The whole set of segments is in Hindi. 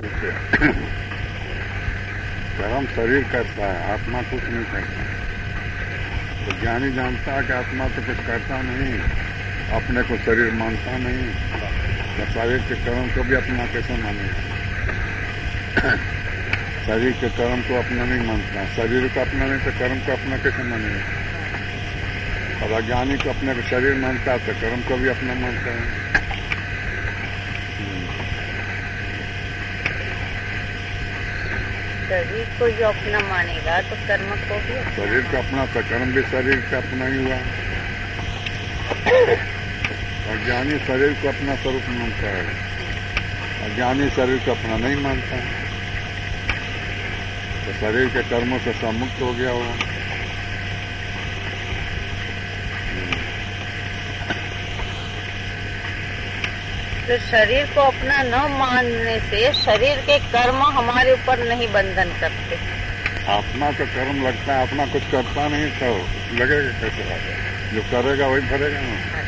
करते कर्म शरीर करता है, आत्मा कुछ नहीं करता। तो ज्ञानी जानता है कि आत्मा तो कुछ करता नहीं, अपने को शरीर मानता नहीं तो शरीर के कर्म को भी अपना कैसे मानेगा शरीर के कर्म को अपना नहीं मानता, शरीर को अपना नहीं तो कर्म को अपना कैसे मानेगा और अज्ञानी को अपने को शरीर मानता है तो कर्म को भी अपना मानता है। शरीर को जो अपना मानेगा तो कर्म को भी शरीर का अपना तो कर्म भी शरीर का अपना ही हुआ। अज्ञानी शरीर को अपना स्वरूप मानता है। अज्ञानी शरीर को अपना नहीं मानता। तो शरीर के कर्मों से सम्मुक्त हो गया वो तो शरीर को अपना न मानने से, शरीर के कर्म हमारे ऊपर नहीं बंधन करते। आत्मा का कर्म लगता है, अपना कुछ करता नहीं तो लगेगा कैसे जो करेगा, वही भरेगा ना।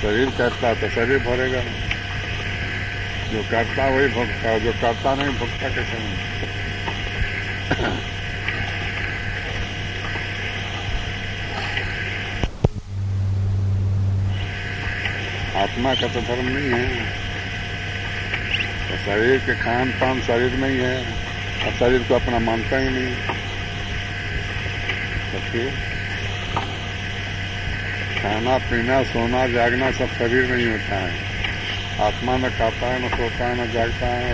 शरीर करता है तो शरीर भरेगा जो करता वही भुगता जो करता नहीं, भुगता कैसे नहीं। आत्मा का तो धर्म नहीं है। तो शरीर के खान पान शरीर में ही है। और शरीर को अपना मानता ही नहीं। तो खाना, पीना, सोना, जागना सब शरीर में ही होता है। आत्मा न खाता है, न सोता है, न जागता है।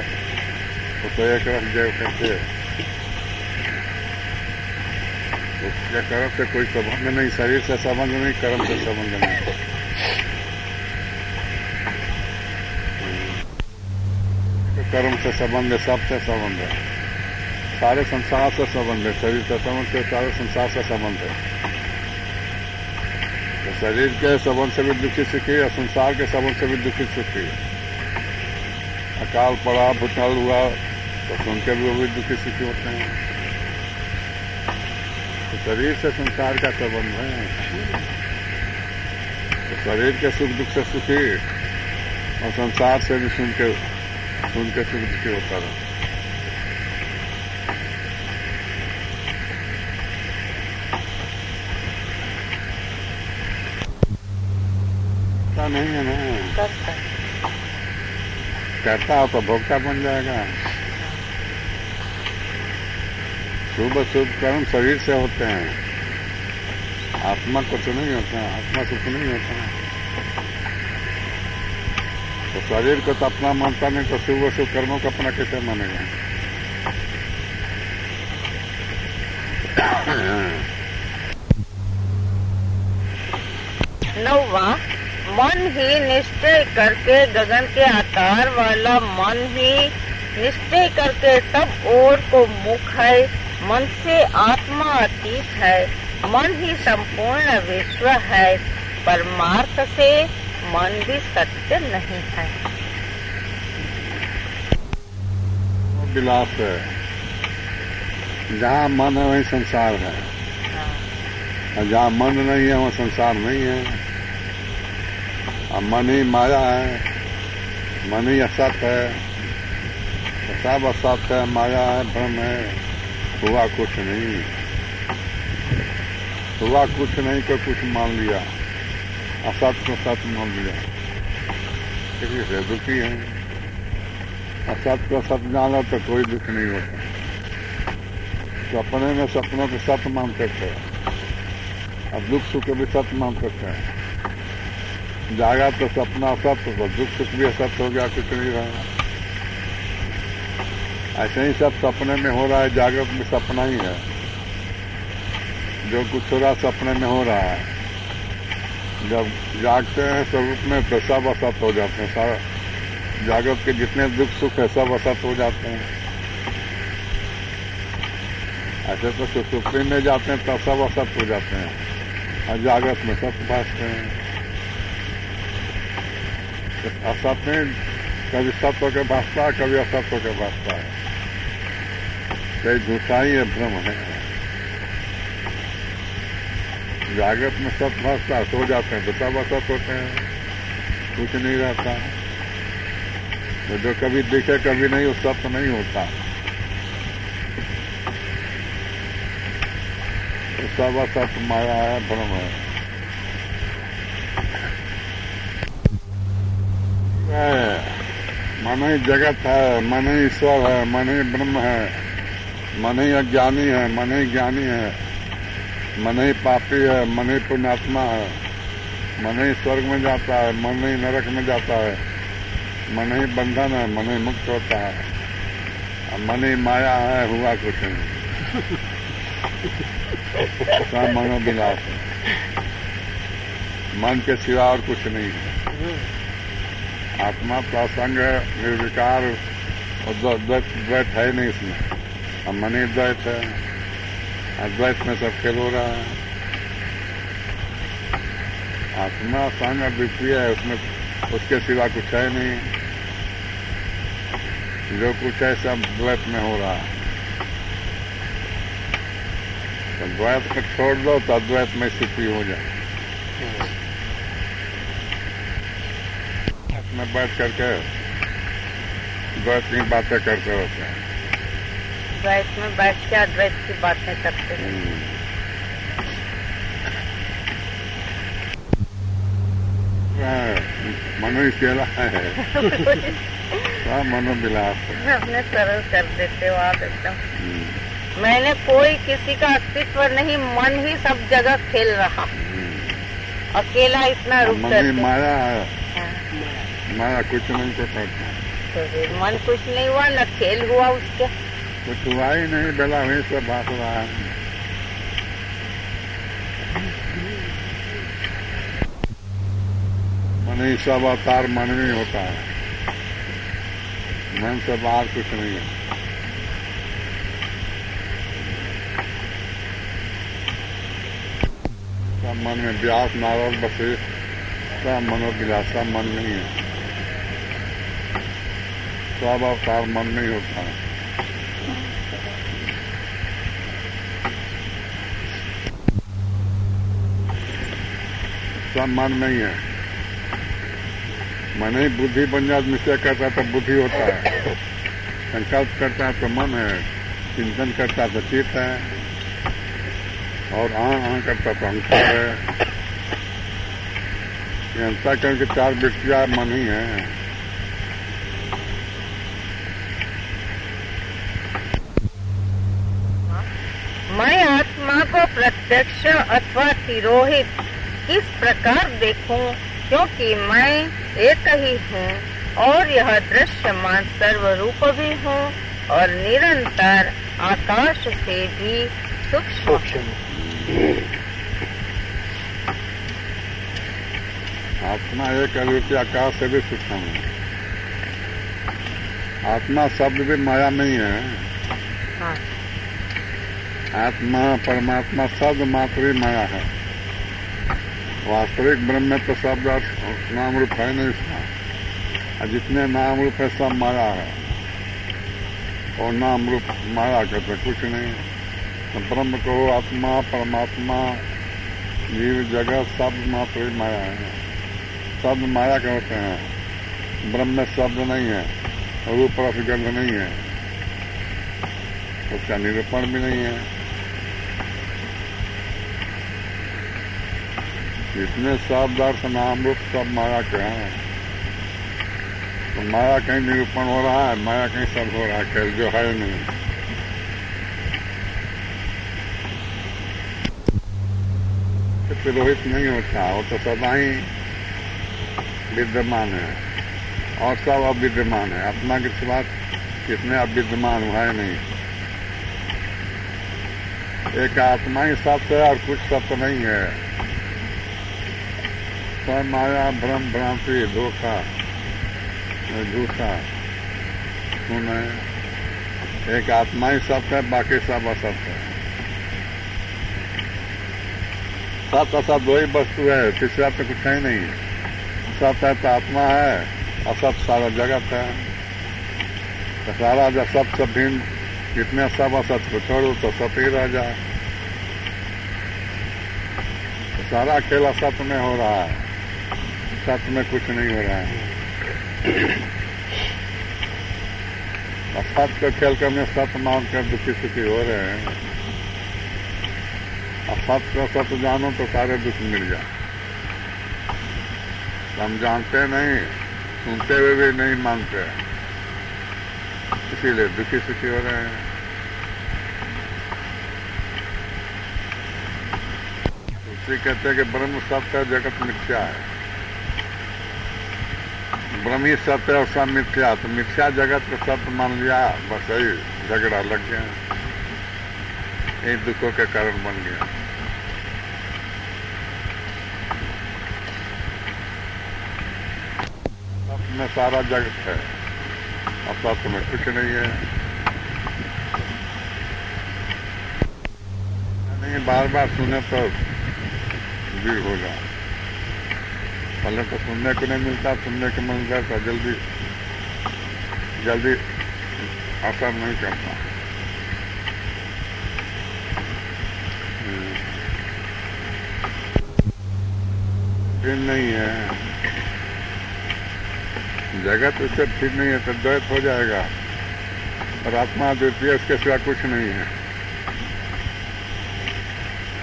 वो तो एक रख जय कहते उसके कर्म से कोई संबंध नहीं, शरीर से संबंध नहीं, कर्म से संबंध नहीं। कर्म से संबंध है सबसे संबंध है। सारे संसार से संबंध है, शरीर से संबंध है, सारे संसार से संबंध है। तो शरीर के संबंध से भी दुखी सुखी और संसार के संबंध से भी दुखी सुखी अकाल पड़ा भूचाल हुआ तो सुन के भी वो भी दुखी सुखी होते हैं। तो शरीर से संसार का संबंध है। तो शरीर के सुख, दुख से सुखी, और संसार से भी सुन के सुन के सुख दुखी होता रहा करता नहीं है ना करता करता हो तो भोक्ता बन जाएगा शुभ शुभ कर्म शरीर से होते हैं आत्मा को तो नहीं होता आत्मा सुख नहीं होता तो शरीर को तो अपना मानता नहीं तो शुभ शुभ कर्मों को अपना कैसे मानेगा? नौवा, मन ही निश्चय करके गगन के आकार वाला मन ही निश्चय करके सब ओर को मुख है, मन से आत्मा अतीत है, मन ही संपूर्ण विश्व है, परमार्थ से मन भी सत्य नहीं है। विलास है। जहाँ मन है वहीं संसार है। और जहाँ मन नहीं है वहाँ संसार नहीं है। और मन ही माया है मन ही असत है। सब असत है माया है भ्रम है। हुआ कुछ नहीं। हुआ कुछ नहीं तो कुछ मान लिया। असत को सत मान लिया किसी से दुखी है असत को सत जाना तो कोई दुख नहीं होता। सपने में सपनों को सत्य मानते थे अब दुख सुख भी सत्य मानते थे जागा तो सपना सत्य तो दुख सुख भी असत्य हो गया, कुछ नहीं रहा। ऐसे ही सब सपने में हो रहा है, जागृत में सपना ही है। जो कुछ हो रहा सपने में हो रहा है। जब जागते हैं स्वरूप में तो सब असत हो जाते हैं सारा। जागृत के जितने दुख सुख है, सब असत हो जाते हैं। ऐसे तो सुसुप्ति में जाते हैं तब सब असत हो जाते हैं। और जागृत में सत्य भाषते हैं। असत में कभी सत्य होकर भाजता है, कभी असत होकर भाषता है। कई झूठा है, भ्रम है। जागृत में सत्य भाषता सो जाते हैं तो सब होते हैं, कुछ नहीं रहता। तो जो कभी दिखे, कभी नहीं, वो सत्य नहीं होता। तो सब असत माया है भ्रम है। मन ही जगत है, मन ही ईश्वर है, मन ही ब्रह्म है, मन ही अज्ञानी है, मन ही ज्ञानी है। मन ही पापी है, मन ही पुण्यात्मा है। मन ही स्वर्ग में जाता है, मन ही नरक में जाता है। मन ही बंधन है, मन ही मुक्त होता है। मन ही माया है, हुआ कुछ नहीं। सब मनोविलास है। मन के सिवा और कुछ नहीं है। आत्मा प्रसंग निर्विकार द्वैत है नहीं इसमें। मन ही द्वैत है। अद्वैत में सब खेल हो रहा है आत्मा संग अद्वितीय है उसमें उसके सिवा कुछ है नहीं जो कुछ है सब द्वैत में हो रहा है तो द्वैत को छोड़ दो तो अद्वैत में स्थिति हो जाए में बैठ करके द्वैत की बातें करते होते हैं द्वैत में बैठ के अद्वैत की बातें करते हैं। मनो ही है? सब मनोविलास अपने सरल कर देते हो आप एकदम। मैंने कोई किसी का अस्तित्व नहीं मन ही सब जगह खेल रहा। अकेला इतना रुक मन ही माया है। माया कुछ नहीं को करता तो मन कुछ नहीं हुआ न खेल हुआ उसके। हुआ ही नहीं बेला वहीं से बात रहा मन सब अवतार मन में होता है। मन से बाहर कुछ नहीं है। सब मन में व्यास, नारद, बसे, सब मनोविलासा, मन नहीं है। सब अवतार मन में ही होता है। सब मन नहीं है। मन ही बुद्धि बन जाए, निश्चय करता तो बुद्धि होता है। संकल्प करता है तो मन है, चिंतन करता तो चित्त है। और आह करता तो अहंकार है। अंतःकरण की चार वृत्तियाँ मन ही है। मैं आत्मा को प्रत्यक्ष अथवा तिरोहित किस प्रकार देखूँ क्योंकि मैं एक ही हूँ और यह दृश्यमान सर्वरूप भी हूँ और निरंतर आकाश से भी सूक्ष्म आत्मा एक अद्वितीय आकाश से भी सूक्ष्म है। आत्मा शब्द भी माया नहीं है हाँ। आत्मा परमात्मा शब्द मात्र माया है। वास्तविक ब्रह्म में तो अर्थ नाम रूप है नहीं इसका और जितने नाम रूप है, सब माया है। और नाम रूप माया कहते कुछ नहीं। तो ब्रह्म को आत्मा, परमात्मा, जीव, जगत शब्द मात्र माया है। शब्द माया के होते हैं। ब्रह्म में शब्द नहीं है, रूप रस गंध नहीं है। उसका निरूपण भी नहीं है। जितने शब्द अर्थ नाम रूप सब माया के हैं। तो माया कहीं निरूपण हो रहा है, माया कहीं सब हो रहा है जो है नहीं। पुरोहित नहीं होता, वो तो सदा ही विद्यमान है। और सब अविद्यमान है। आत्मा के सिवा कितने अविद्यमान हुआ है नहीं। एक आत्मा ही सत्य है और कुछ सत्य नहीं है। सब माया, भ्रम, भ्रांति, धोखा झूठा। सुन है एक आत्मा ही सत्य है, बाकी सब असत है। सत्य असत दो ही वस्तु है तीसरा तो कुछ है नहीं। सत्य है तो आत्मा है, असत सारा जगत है। तो सारा जब सब सब भिन्न इतने सब असत को छोड़ो तो सत ही रह जाए। सारा खेल असत में हो रहा है। सत में कुछ नहीं हो रहा है। सत को खेल कर में सत मान कर दुखी सुखी हो रहे हैं। अब सत को सत जानो तो सारे दुख मिल जाए। हम जानते नहीं, सुनते हुए भी नहीं मानते। इसीलिए दुखी सुखी हो रहे हैं। कहते हैं कि ब्रह्म सत्य जगत मिथ्या है। ब्रह्म ही सत्य और सब मिथ्या तो मिथ्या जगत को सत्य मान लिया, बस यही झगड़ा लग गया। यही दुखों के कारण बन गया। सत्य में सारा जगत है। और सत्य में कुछ नहीं है। नहीं, बार बार सुने तो भी होगा पहले तो सुनने को नहीं मिलता, सुनने को मिल गया तो जल्दी जल्दी असर नहीं करता। फिर नहीं है। जगत उससे ठीक नहीं है तो द्वैत हो जाएगा। और आत्मा द्वितीय उसके सिवा कुछ नहीं है।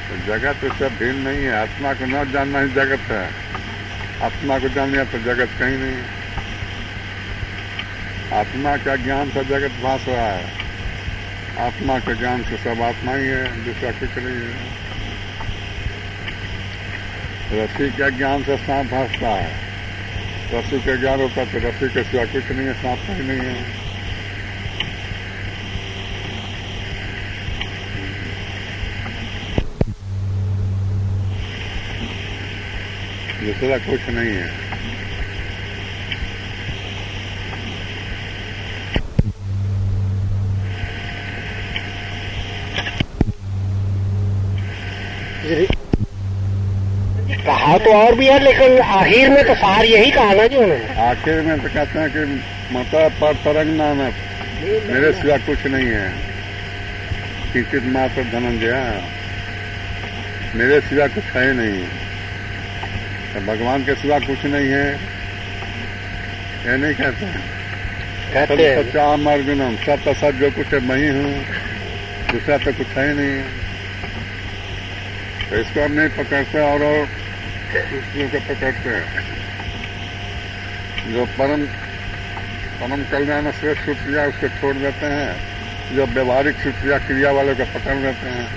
तो जगत उससे भिन्न नहीं है, आत्मा को न जानना ही जगत है। आत्मा को जान लिया तो जगत कहीं नहीं है। आत्मा का ज्ञान से जगत भाष रहा है। आत्मा के ज्ञान से सब आत्मा ही है, दूसरा कुछ नहीं है। रस्सी के ज्ञान से सांप भाषता है। रस्सी के ज्ञान होता तो रसी के सिवा कुछ नहीं है, सांप कहीं नहीं है। दूसरा कुछ नहीं है। कहा तो और भी है लेकिन आखिर में तो सार यही कहा ना जी उन्होंने। आखिर में तो कहते हैं कि माता पर तरंग नानक मेरे सिवा कुछ नहीं है। किंचित मात्र धनंजय। मेरे सिवा कुछ है नहीं। तो भगवान के सिवा कुछ नहीं है। ये नहीं कहते हैं। कहते हैं। सच्चा अर्जुनम सब तो सब जो कुछ है मैं ही हूँ। दूसरा तो कुछ है ही नहीं। तो इसको हम नहीं पकड़ते और और दूसरों को पकड़ते हैं। जो परम परम कल्याण श्रेष्ठ सुप्रिया उसको छोड़ देते हैं। जो व्यवहारिक सुप्रिया क्रिया वाले को पकड़ लेते हैं।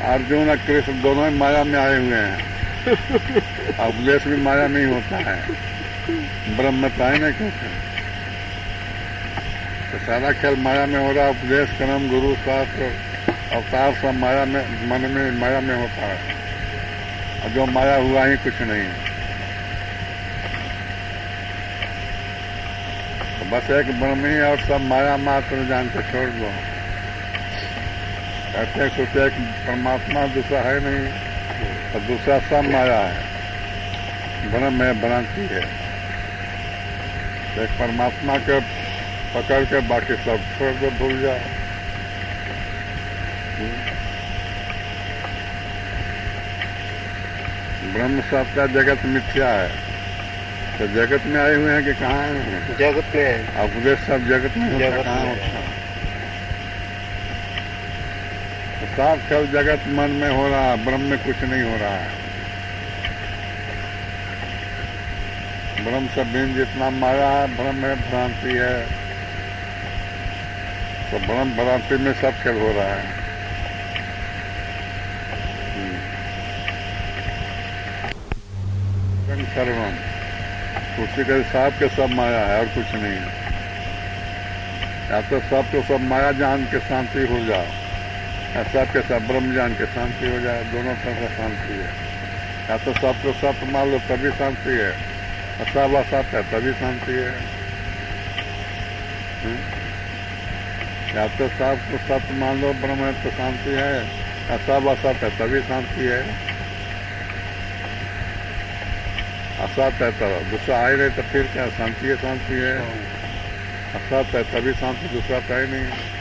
अर्जुन और कृष्ण दोनों ही माया में आए हुए हैं। उपदेश भी माया में ही होता है। ब्रह्म में तो है। नहीं कहते तो सारा खेल माया में हो रहा है, उपदेश कर्म, गुरु शास्त्र, अवतार सब माया में, मन में, माया में होता है। और जो माया हुआ ही कुछ नहीं है। तो बस एक ब्रह्म ही और सब माया मात्र जान के छोड़ दो। कहते सोचे एक परमात्मा दूसरा है नहीं और दूसरा सब माया है। ब्रह्म है भ्रांति है। एक परमात्मा के पकड़ के बाकी सब छोड़ दो भूल जाओ ब्रह्म सत्य जगत मिथ्या है। तो जगत में आए हुए हैं कि कहाँ आए हैं? जगत में है। उपदेश सब जगत में जगत कहाँ। होता है? तो साफ़ खेल जगत मन में हो रहा है ब्रह्म में कुछ नहीं हो रहा है। ब्रह्म से भिन्न जितना माया है भ्रम में भ्रांति है। तो भ्रम भ्रांति में सब खेल हो रहा है। सर्वम उसी के साथ के सब माया है और कुछ नहीं। है या तो सब तो सब माया जान के शांति हो जाओ, या सब के सब ब्रह्म जान के शांति हो जाए, दोनों तरह से शांति है। या तो सब तो सब मान लो तभी शांति है। और सब असत है तभी शांति है? या तो सबको सत्य मान लो ब्रह्म तो शांति है या सब असत है तभी शांति है असत है तो दूसरा आए रहे तो फिर क्या शांति है शांति है असत है तभी शांति दूसरा तो है नहीं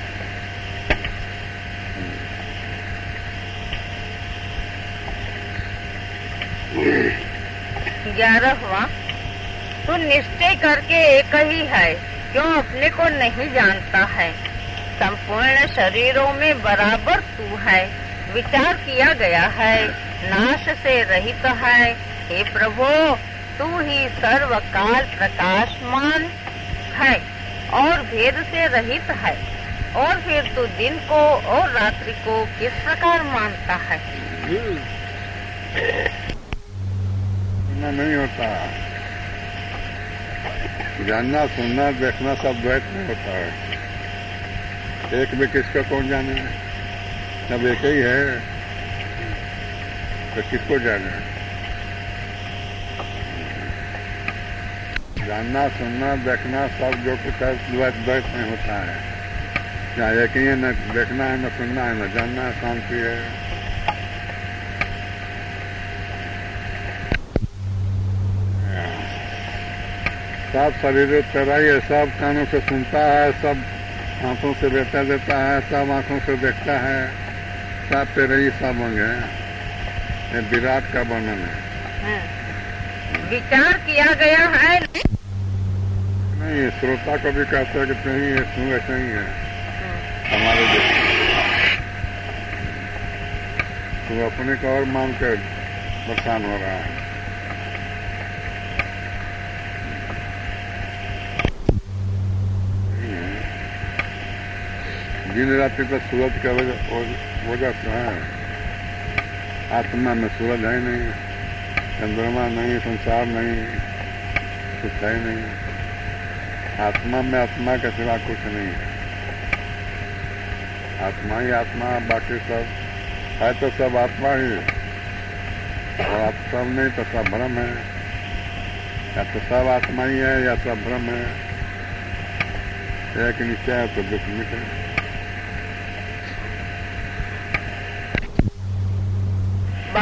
ग्यारहवा तू निश्चय करके एक ही है क्यों अपने को नहीं जानता है। संपूर्ण शरीरों में बराबर तू है, विचार किया गया है, नाश से रहित है। हे प्रभु, तू ही सर्वकाल प्रकाशमान है और भेद से रहित है। और फिर तू दिन को और रात्रि को किस प्रकार मानता है? नहीं होता। जानना, सुनना, देखना, सब द्वैत में होता है। एक में किसका कौन जाने? सब एक ही है। तो किसको जाने? जानना, सुनना, देखना, सब जो कुछ द्वैत द्वैत में होता है। यहाँ एक ही है, न देखना है, न सुनना है, न जानना है, शांति है। सब शरीर तेरा ही है सब कानों से सुनता है सब आँखों से बेटा देता है सब आँखों से देखता है। सब तेरे ही सब अंग है। ये विराट का वर्णन है। हम्म। विचार किया गया है नहीं? श्रोता को भी कहते हैं कि नहीं है तू ऐसा ही है। हमारे जैसे तू अपने को और मान कर परेशान हो रहा है। दिन रात्रि तो सूरज का वजह से है आत्मा में सूरज है नहीं, चंद्रमा नहीं, संसार नहीं, कुछ है नहीं। आत्मा में आत्मा के सिवा कुछ नहीं है। आत्मा ही आत्मा, बाकी सब है तो सब आत्मा ही और आप सब नहीं तो सब भ्रम है। या तो सब आत्मा ही है या सब भ्रम है। एक निश्चय है तो दुख मिटे।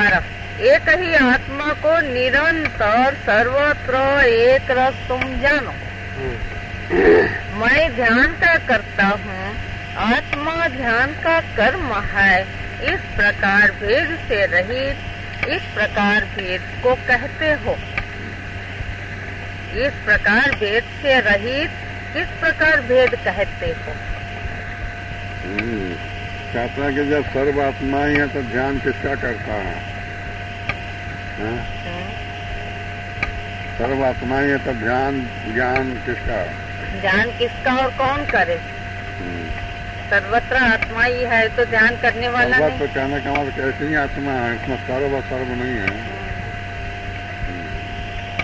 बारह एक ही आत्मा को निरंतर सर्वत्र एक रस तुम जानो मैं ध्यान का करता हूँ, आत्मा ध्यान का कर्म है इस प्रकार भेद से रहित, इस प्रकार भेद को कहते हो इस प्रकार भेद से रहित, किस प्रकार भेद कहते हो हम्म। कहता है कि जब सर्व आत्मा ही तो ध्यान किसका करता हाँ? सर्व आत्मा ही तो ध्यान ज्ञान किसका? ध्यान किसका और कौन करे? हम्म। सर्वत्र आत्मा ही है तो ध्यान करने वाला नहीं। तो कहने का मतलब कैसी ही आत्मा है इसमें सर्व और सर्व नहीं है।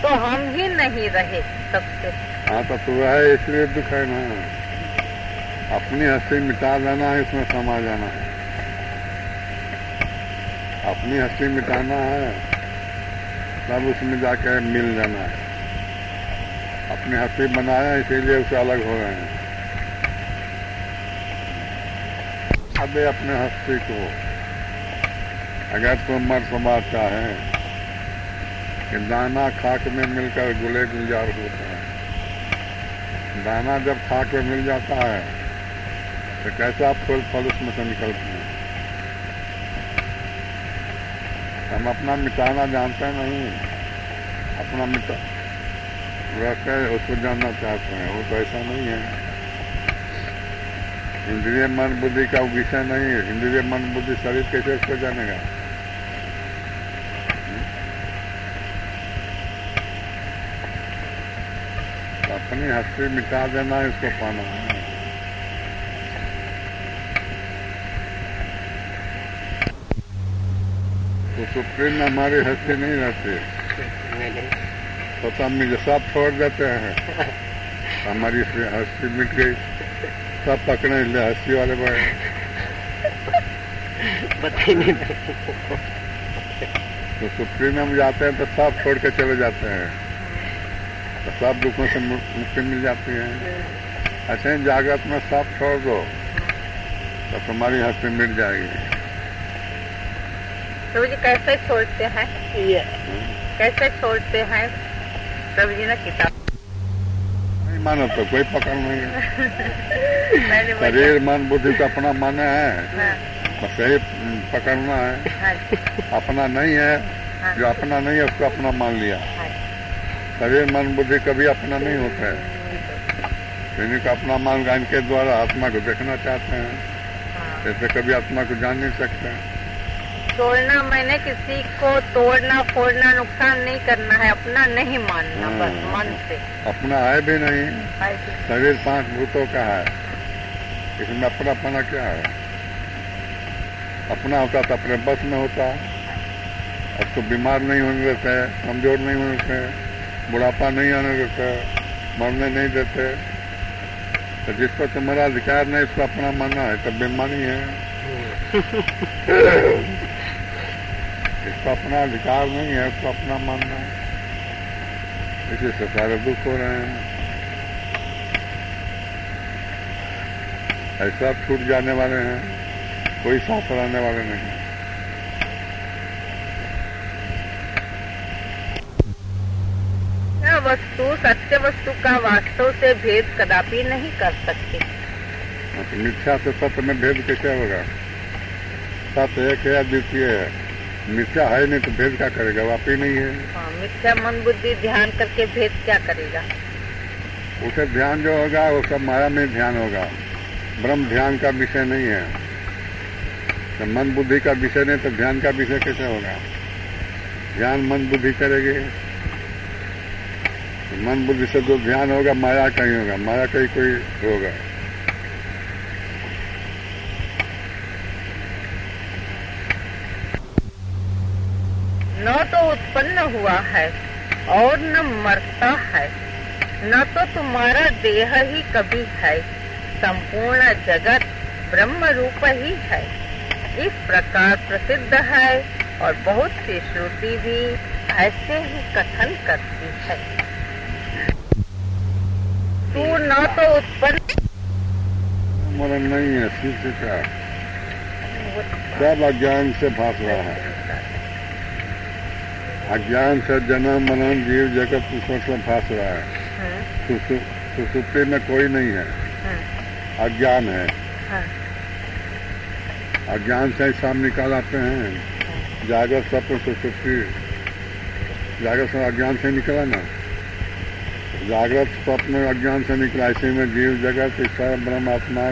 तो हम ही नहीं रहे सबसे। हाँ तो तू है इसलिए दुख है ना। अपनी हस्ती मिटा देना है इसमें समा जाना है। अपनी हस्ती मिटाना है। तब उसमें जाकर मिल जाना। है अपनी हस्ती बनाया, इसीलिए उसे अलग हो रहे हैं। अबे अपने हस्ती को, अगर तुम मर समाता है, कि दाना खाक में मिलकर गुले गुलजार होता है। दाना जब खाक में मिल जाता है तो कैसा फूल फल उसमें से निकलते हैं? हम अपना मिटाना जानते नहीं अपना मिटा वैसे उसको जानना चाहते हैं। वो तो ऐसा नहीं है। इंद्रिय, मन, बुद्धि का विषय नहीं है। इंद्रिय, मन, बुद्धि शरीर कैसे उसको जानेगा। अपनी हस्ती मिटा देना है इसको पाना है। तो सुप्रीम में हमारी हस्ती नहीं रहते। तो हम मुझे सब छोड़ देते हैं। हमारी हस्ती मिट गई। सब पकड़े ले हस्ती वाले बड़े तो सुप्रीम हम जाते हैं तो सब छोड़ के चले जाते हैं। तो सब दुखों से मुक्ति मिल जाती है। ऐसे ही जागृत में सब छोड़ दो तो तुम्हारी हस्ती मिट जाएगी। प्रभु जी कैसे छोड़ते हैं? कैसे छोड़ते हैं? प्रभु जी ने किताब नहीं मानो तो कोई पकड़ नहीं है। शरीर मन बुद्धि तो अपना मन है। हाँ, बस यही पकड़ना है। हाँ, अपना नहीं है। हाँ, जो अपना नहीं है उसको अपना मान लिया। हाँ। शरीर मन बुद्धि कभी अपना नहीं होता है। इन्हीं को अपना मान ज्ञान के द्वारा आत्मा को देखना चाहते हैं। हाँ। ऐसे कभी आत्मा को जान नहीं सकते। छोड़ना मैंने किसी को तोड़ना फोड़ना नुकसान नहीं करना है। अपना नहीं मानना बस हाँ। मन से। अपना है भी नहीं शरीर पाँच भूतों का है। इसमें अपना अपना क्या है? अपना होता तो अपने बस में होता। अब तो बीमार नहीं होने देते कमज़ोर नहीं होने देते बुढ़ापा नहीं आने देते मरने नहीं देते। तो जिसको तुम्हारा अधिकार नहीं उसको अपना मानना है तब बेमानी है। इसको अपना अधिकार नहीं है उसको अपना मानना है। इसी सारे दुख हो रहे हैं। ऐसा छूट जाने वाले हैं कोई साथ रहने वाले नहीं वस्तु सत्य वस्तु का वास्तव से भेद कदापि नहीं कर सकती। तो मिथ्या से सत्य में भेद कैसे होगा? सत्य एक है द्वितीय है। मिथ्या है नहीं तो भेद क्या करेगा? वापी नहीं है। हाँ, मिथ्या मन बुद्धि ध्यान करके भेद क्या करेगा? उसे ध्यान जो होगा वो सब माया में ध्यान होगा। ब्रह्म ध्यान का विषय नहीं है। तो मन बुद्धि का विषय नहीं तो ध्यान का विषय कैसे होगा? ध्यान मन बुद्धि करेगी। तो मन बुद्धि से जो ध्यान होगा माया कहीं होगा। माया कहीं कोई होगा। न तो उत्पन्न हुआ है और न मरता है। न तो तुम्हारा देह ही कभी है। संपूर्ण जगत ब्रह्म रूप ही है। इस प्रकार प्रसिद्ध है और बहुत सी श्रुति भी ऐसे ही कथन करती है। तू न तो उत्पन्न नहीं है शिष्य का सब अज्ञान से रहा है? अज्ञान से जन्म मरण जीव जगत ईश्वर से भाग रहा है। हम्म, सुसुप्ति में कोई नहीं है। हम्म, अज्ञान है। हाँ, अज्ञान से ही साम निकाल आते हैं। जागृत स्वप्न सुसुप्ति। जागृत स्वप्न अज्ञान से निकला ना। जागृत स्वप्न अज्ञान से निकला। इसी में जीव जगत ईश्वर ब्रह्म आत्मा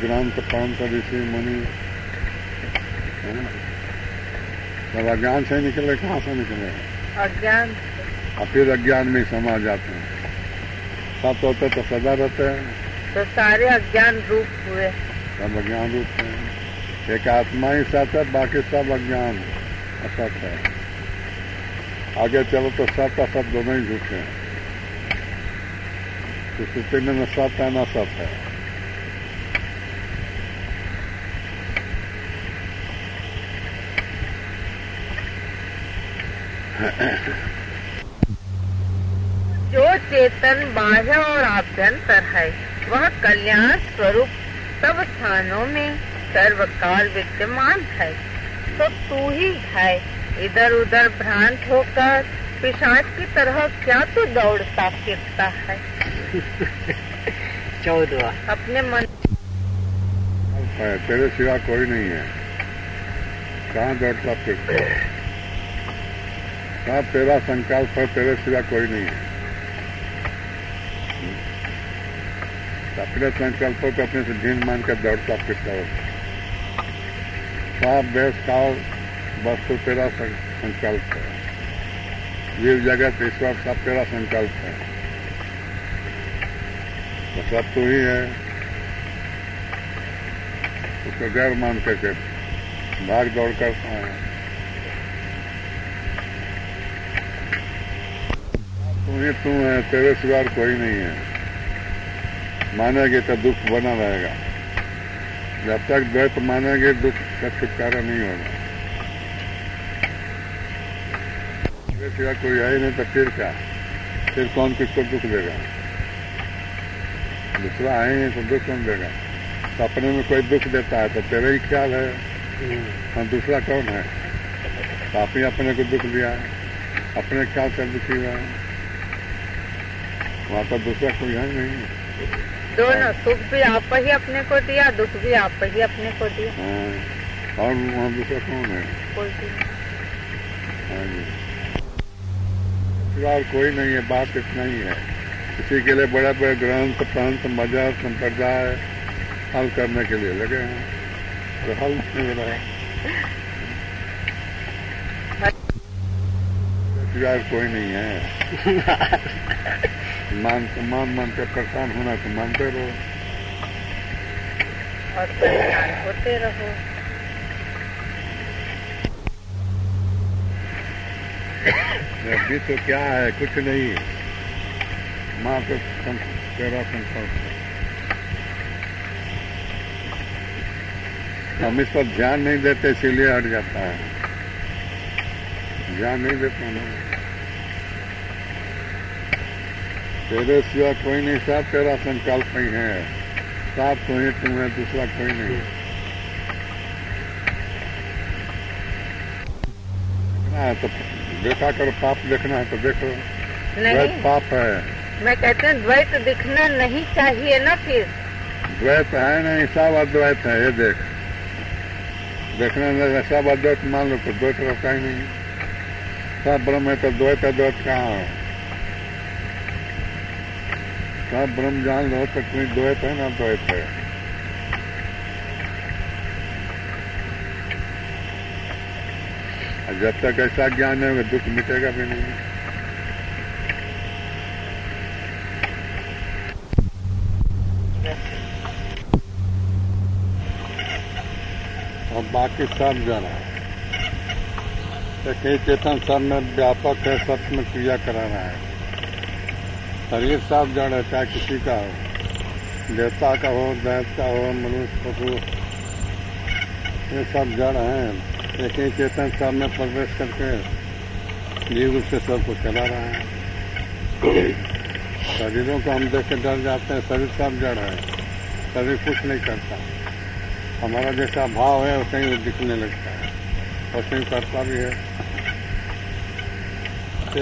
ग्रंथ पंथ ऋषि मुनि। सब अज्ञान से निकले कहाँ से निकले? अज्ञान। और फिर अज्ञान में समा जाते हैं। सत होते तो सदा रहते हैं। तो सारे अज्ञान रूप हुए। सब अज्ञान रूप है। एक आत्मा ही सत है बाकी सब अज्ञान असत है। आगे चलो तो सत असत दोनों ही झूठे हैं। तो सुस्ती में न सत है न सत है। जो चेतन बाह्य और आभ्यंतर है वह कल्याण स्वरूप सब स्थानों में सर्वकाल विद्यमान है। तो तू ही है इधर उधर भ्रांत होकर पिशाच की तरह क्या तू दौड़ता फिरता है? चौदवा। अपने मन तेरे सिवा कोई नहीं है। कहाँ दौड़ता फिरता कहाँ तेरा संकल्प है तेरे सिवा कोई नहीं है। अपने संकल्पों को अपने से ढीन मान कर दौड़ता फिरता हो सब देश काल वस्तु तेरा संकल्प है। जीव जगत, ईश्वर, सब तेरा संकल्प है। तो सब तू ही है। उसको गैर मान करके भाग दौड़ करता है। ही तू है, तेरे सिवा और कोई नहीं है। मानेगे तो दुख बना रहेगा। जब तक द्वैत मानेंगे, दुख का छुटकारा नहीं होगा। तेरे सिवा कोई है ही नहीं तो फिर क्या? फिर कौन किसको दुख देगा? दूसरा है ही तो दुख कौन देगा? तो अपने में कोई दुख देता है तो तेरा ही ख्याल है। हाँ दूसरा कौन है? तो ही अपने को दुख दिया अपने ख्याल से दुखी हुआ वहाँ तो दूसरा कोई है नहीं दोनों सुख भी आप ही अपने को दिया दुख भी आप ही अपने को दिया। हाँ और वहाँ दूसरा कौन है? कोई भी नहीं। हाँ फ़िलहाल कोई नहीं है बात इतना ही है। इसी के लिए बड़े बड़े ग्रंथ पंथ मज़हब संप्रदाय हल करने के लिए लगे हैं। और हल नहीं हो रहा बेरोजगार कोई नहीं है। मान मान मान के परेशान होना तो मानते रहो। और परेशान होते रहो। अभी तो क्या है कुछ नहीं। माँ तो सं- तेरा संकल्प है हम इस पर ध्यान नहीं देते इसीलिए हट जाता है। ध्यान नहीं देते ना तेरे सिवा कोई नहीं साहब तेरा संकल्प ही है। साफ़ तो ही तुम है दूसरा कोई नहीं। है तो देखा करो पाप देखना है तो देखो। द्वैत नहीं पाप है। मैं कहते हैं द्वैत दिखना नहीं चाहिए ना फिर। द्वैत है नहीं सब अद्वैत है ये देख। देखने में सब अद्वैत मान लो तो द्वैत रहता ही नहीं। सब ब्रह्म है तो द्वैत अद्वैत कहाँ है? सब ब्रह्म जान लो तो कोई द्वैत है, ना द्वैत है। जब तक ऐसा ज्ञान है दुख मिटेगा भी नहीं। और बाकी सब जड़ है कई चेतन सब में व्यापक है, सब में क्रिया करा रहा है। शरीर सब जड़ है चाहे किसी का हो। देवता का हो दैव का हो, मनुष्य पशु ये सब जड़ हैं। एक ही चेतन सब में प्रवेश करके जीव रूप से सबको चला रहा है। शरीरों को हम देख के डर जाते हैं, शरीर सब जड़ है। शरीर कुछ नहीं करता। हमारा जैसा भाव है, वैसे ही दिखने लगता है। वैसे ही करता भी है।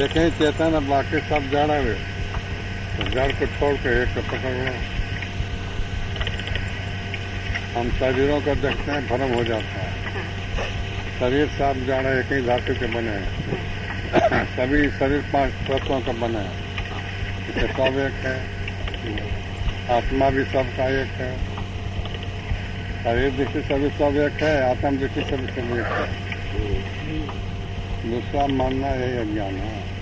एक ही चेतन है बाकी सब जड़ है वे तो जड़ को छोड़ के एक को पकड़ लो हम शरीरों को देखते हैं, भ्रम हो जाता है। शरीर सब जड़ एक ही धातु के बने हैं। सभी शरीर पाँच तत्वों का बने हैं। इससे सब एक है। आत्मा भी सबका एक है। शरीर दृष्टि से भी सब एक है, आत्म दृष्टि से भी सब एक है। दूसरा मानना यही अज्ञान है।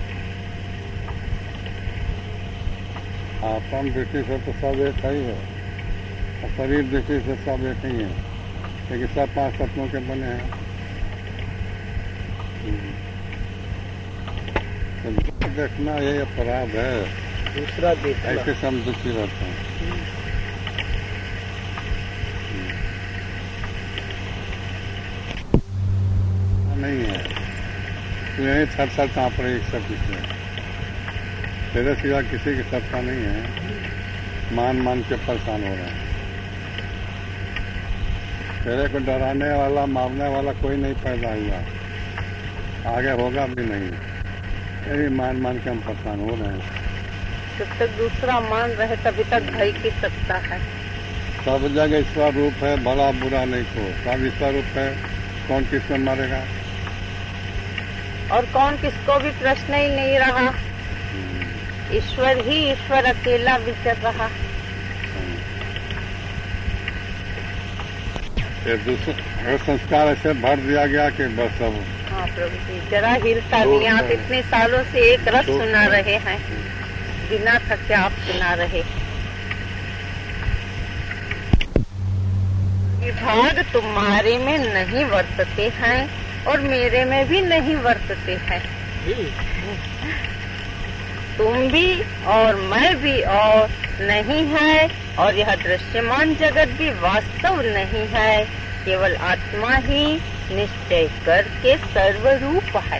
आत्म दृष्टि से तो सब एक ही है। और शरीर दृष्टि से सब एक ही है। लेकिन सब पाँच तत्वों के बने हैं। तो देखना यही अपराध है। दूसरा देखना। ऐसे से हम दुखी रहते हैं। नहीं है। यही थर थर काँप रही एक सब कुछ में तेरे सिवा किसी की सत्ता नहीं है। मान मान के परेशान हो रहे हैं। तेरे को डराने वाला मारने वाला कोई नहीं पैदा हुआ। आगे होगा भी नहीं। यही मान मान के हम परेशान हो रहे हैं। जब तक दूसरा मान रहे तभी तक भय की सकता है। सब जगह ईश्वर रूप है भला बुरा नहीं को सब ईश्वर रूप है कौन किसमें मारेगा? और कौन किसको भी प्रश्न ही नहीं रहा। ईश्वर ही ईश्वर अकेला विचर रहा। संस्कार ऐसे भर दिया गया कि बस अब हाँ प्रभु जी जरा हिलता नहीं आप इतने सालों से एक रस सुना रहे हैं। बिना थके आप सुना रहे। विभाग तुम्हारे में नहीं वर्तते हैं और मेरे में भी नहीं वर्तते हैं। तुम भी और मैं भी और नहीं है। और यह दृश्यमान जगत भी वास्तव नहीं है। केवल आत्मा ही निश्चय करके सर्वरूप है।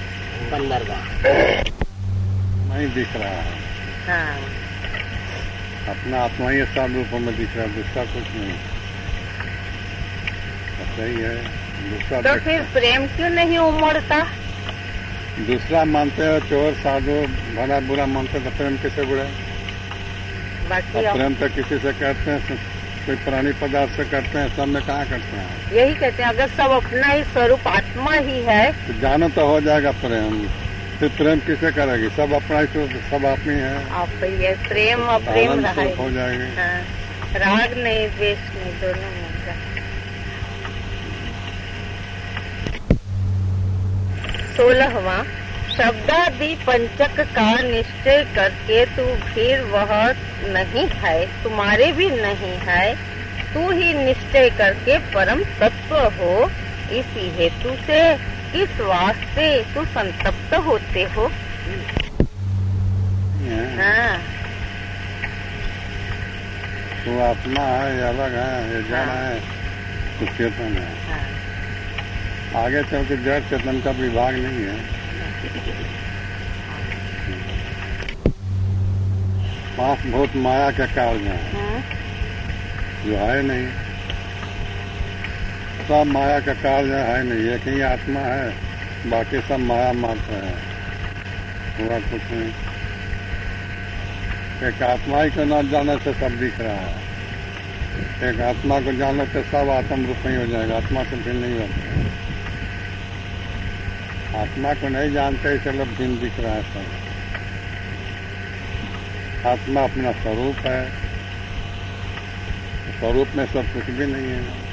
पंद्रहवा नहीं दिख रहा है। हाँ। अपना आत्मा ही सब रूपों में दिख रहा है दूसरा कुछ नहीं। बस यही है दूसरा तो फिर प्रेम क्यों नहीं उमड़ता? दूसरा मानते हो चोर साधु भला बुरा मानते तो प्रेम कैसे बुरा? प्रेम तो किसी से करते हैं कोई प्राणी पदार्थ से करते हैं सब में कहाँ करते हैं? यही कहते हैं अगर सब अपना ही स्वरूप आत्मा ही है तो जानो तो हो जाएगा प्रेम। फिर प्रेम किसे करेगी? सब अपना ही स्वरूप सब आप ही है। आप ये प्रेम अप्रेम आनंद हो। जाएगी। हाँ, राग नहीं द्वेष नहीं दोनों मिल जाए सोलहवा शब्दादि पंचक का निश्चय करके तू फिर वह नहीं है तुम्हारे भी नहीं है तू ही निश्चय करके परम तत्व हो। इसी हेतु से किस वास्ते तू संतप्त होते हो। है। हाँ। तो आत्मा है अलग है जड़ है। चेतन है। हाँ। आगे चल के जड़ चेतन का विभाग नहीं है। पाँच भूत माया का कार्य है। हम्म, जो है नहीं। सब माया का कार्य है नहीं एक ही आत्मा है। बाकी सब माया मात्र है। पूरा कुछ नहीं। एक आत्मा ही को न जाने से सब दिख रहा है। एक आत्मा को जाने से सब आत्म रूप ही हो जाएगा। आत्मा से भिन्न नहीं होता। आत्मा को नहीं जानते चलो भिन्न दिख रहा है सब। आत्मा अपना स्वरूप है। स्वरूप में सब कुछ भी नहीं है।